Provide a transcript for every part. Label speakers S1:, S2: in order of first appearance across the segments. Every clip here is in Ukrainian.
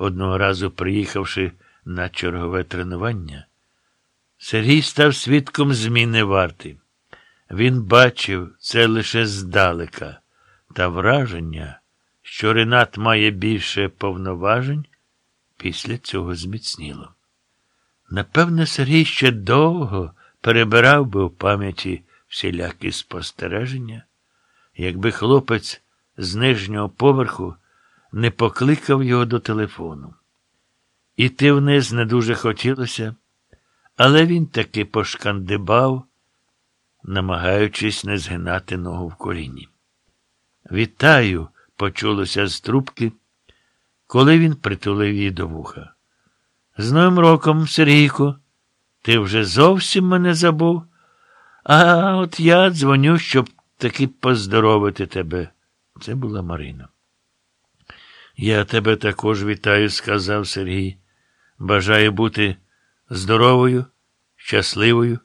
S1: одного разу приїхавши на чергове тренування, Сергій став свідком зміни варти. Він бачив це лише здалека, та враження, що Ренат має більше повноважень, після цього зміцніло. Напевне, Сергій ще довго перебирав би у пам'яті всілякі спостереження, якби хлопець з нижнього поверху не покликав його до телефону. Іти вниз не дуже хотілося, але він таки пошкандибав, намагаючись не згинати ногу в коліні. Вітаю, почулося з трубки, коли він притулив її до вуха. З Новим роком, Сергійко, ти вже зовсім мене забув. А от я дзвоню, щоб таки поздоровити тебе. Це була Марина. Я тебе також вітаю, сказав Сергій. Бажаю бути здоровою, щасливою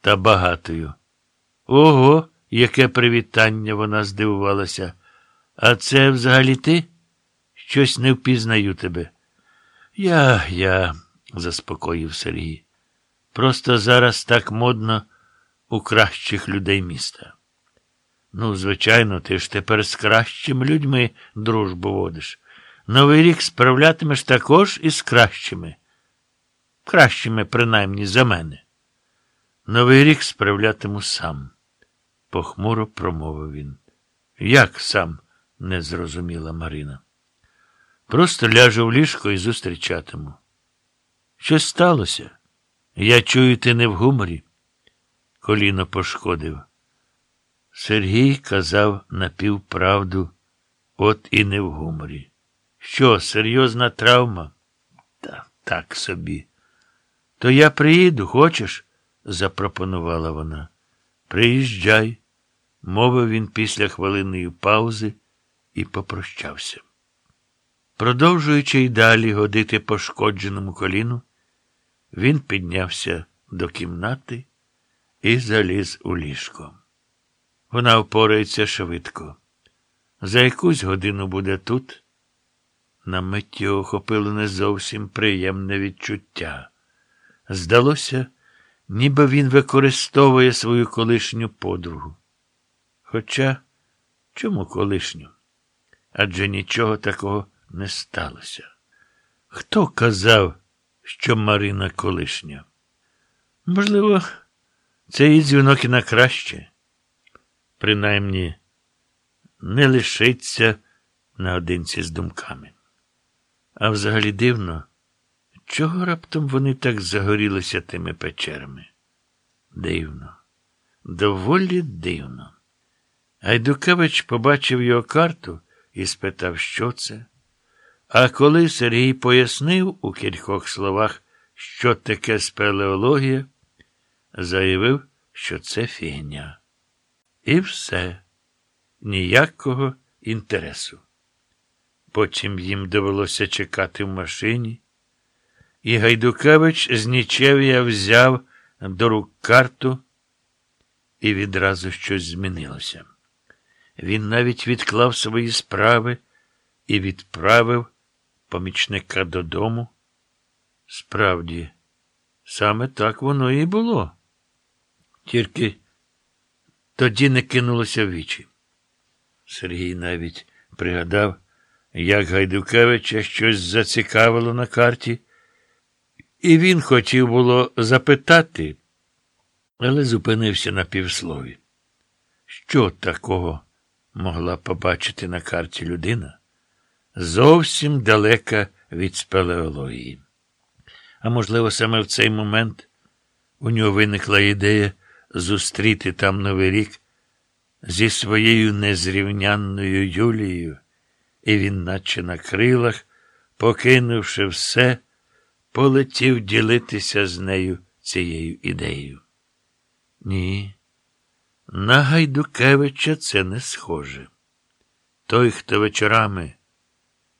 S1: та багатою. Ого, яке привітання вона здивувалася. А це взагалі ти? Щось не впізнаю тебе. Я, я, заспокоїв Сергій. Просто зараз так модно у кращих людей міста. Ну, звичайно, ти ж тепер з кращими людьми дружбу водиш. Новий рік справлятимеш також із кращими. Кращими, принаймні, за мене. Новий рік справлятиму сам, похмуро промовив він. Як сам? не зрозуміла Марина. Просто ляжу в ліжко і зустрічатиму. Що сталося? Я чую, ти не в гуморі. Коліно пошкодив. Сергій казав напівправду, от і не в гуморі. Що, серйозна травма? Та так собі. То я приїду, хочеш? запропонувала вона. Приїжджай, мовив він після хвилинної паузи і попрощався. Продовжуючи й далі годити пошкодженому коліну, він піднявся до кімнати і заліз у ліжко. Вона впорається швидко. За якусь годину буде тут. На мить охопило не зовсім приємне відчуття. Здалося, ніби він використовує свою колишню подругу. Хоча чому колишню? Адже нічого такого не сталося. Хто казав, що Марина колишня? Можливо, це її дзвінок і на краще. Принаймні, не лишиться наодинці з думками. А взагалі дивно, чого раптом вони так загорілися тими печерами? Дивно, доволі дивно. Гайдукевич побачив його карту і спитав, що це. А коли Сергій пояснив у кількох словах, що таке спелеологія, заявив, що це фігня. І все, ніякого інтересу. Потім їм довелося чекати в машині, і Гайдукевич з Нічев'я взяв до рук карту, і відразу щось змінилося. Він навіть відклав свої справи і відправив помічника додому. Справді, саме так воно і було. Тільки тоді не кинулося в вічі. Сергій навіть пригадав, як Гайдукевича щось зацікавило на карті, і він хотів було запитати, але зупинився на півслові. Що такого могла побачити на карті людина? Зовсім далека від спелеології. А можливо, саме в цей момент у нього виникла ідея зустріти там Новий рік зі своєю незрівнянною Юлією, і він, наче на крилах, покинувши все, полетів ділитися з нею цією ідеєю. Ні, на Гайдукевича це не схоже. Той, хто вечорами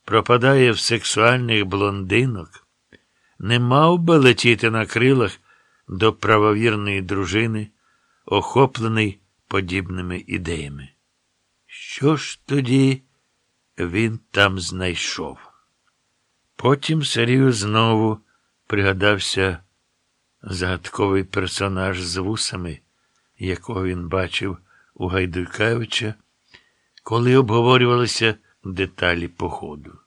S1: пропадає в сексуальних блондинок, не мав би летіти на крилах до правовірної дружини, охоплений подібними ідеями. Що ж тоді він там знайшов? Потім Сергію знову пригадався загадковий персонаж з вусами, якого він бачив у Гайдуйкевича, коли обговорювалися деталі походу.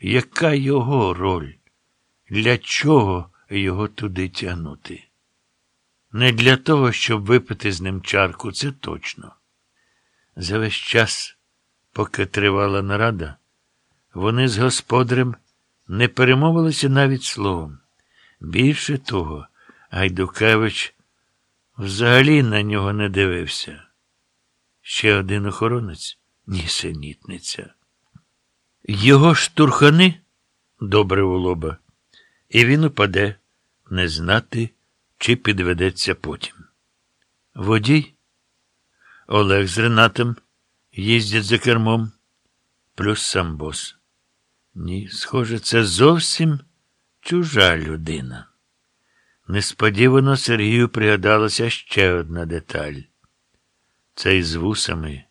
S1: Яка його роль? Для чого його туди тягнути? Не для того, щоб випити з ним чарку, це точно. За весь час, поки тривала нарада, вони з господарем не перемовилися навіть словом. Більше того, Гайдукевич взагалі на нього не дивився. Ще один охоронець нісенітниця. Його штурхани добре у лоба, і він упаде не знати, чи підведеться потім. Водій Олег з Ренатом їздять за кермом, плюс сам бос. Ні, схоже, це зовсім чужа людина. Несподівано Сергію пригадалася ще одна деталь. Цей з вусами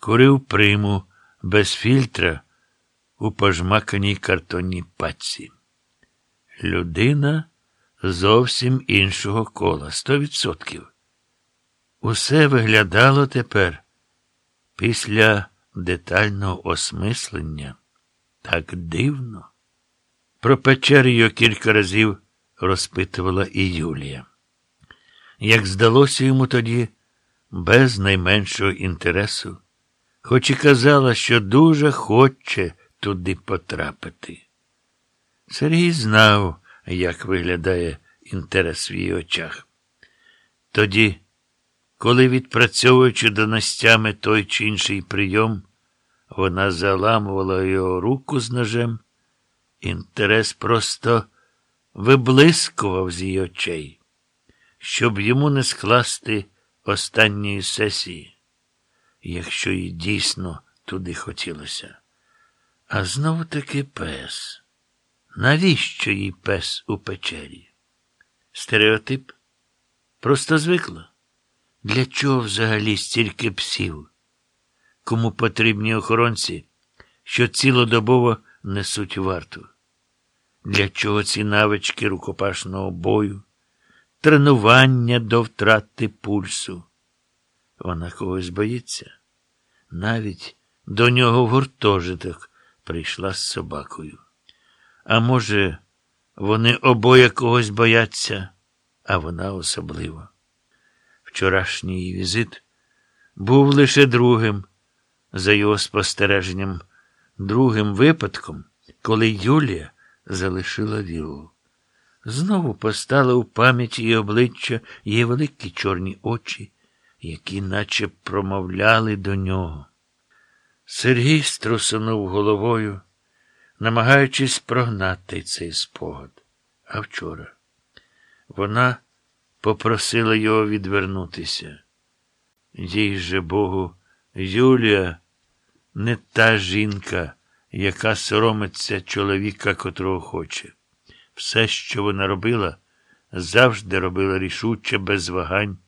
S1: курив приму без фільтра у пожмаканій картонній паці. Людина зовсім іншого кола, сто відсотків. Усе виглядало тепер після детального осмислення так дивно. Про печерю кілька разів розпитувала і Юлія. Як здалося йому тоді, без найменшого інтересу, хоч і казала, що дуже хоче туди потрапити. Сергій знав, як виглядає інтерес в її очах. Тоді, коли, відпрацьовуючи доностями той чи інший прийом, вона заламувала його руку з ножем, інтерес просто виблискував з її очей, щоб йому не скласти останньої сесії, якщо їй дійсно туди хотілося. А знову таки пес. Навіщо їй пес у печері? Стереотип? Просто звикла. Для чого взагалі стільки псів? Кому потрібні охоронці, що цілодобово несуть варту? Для чого ці навички рукопашного бою, тренування до втрати пульсу? Вона когось боїться. Навіть до нього в гуртожиток прийшла з собакою. А може, вони обоє когось бояться, а вона особливо. Вчорашній візит був лише другим, за його спостереженням, другим випадком, коли Юлія залишила віллу. Знову постали у пам'яті її обличчя її великі чорні очі, які наче промовляли до нього. Сергій струсунув головою, намагаючись прогнати цей спогад. А вчора вона попросила його відвернутися. Їй же Богу, Юлія не та жінка, яка соромиться чоловіка, котрого хоче. Все, що вона робила, завжди робила рішуче, без вагань.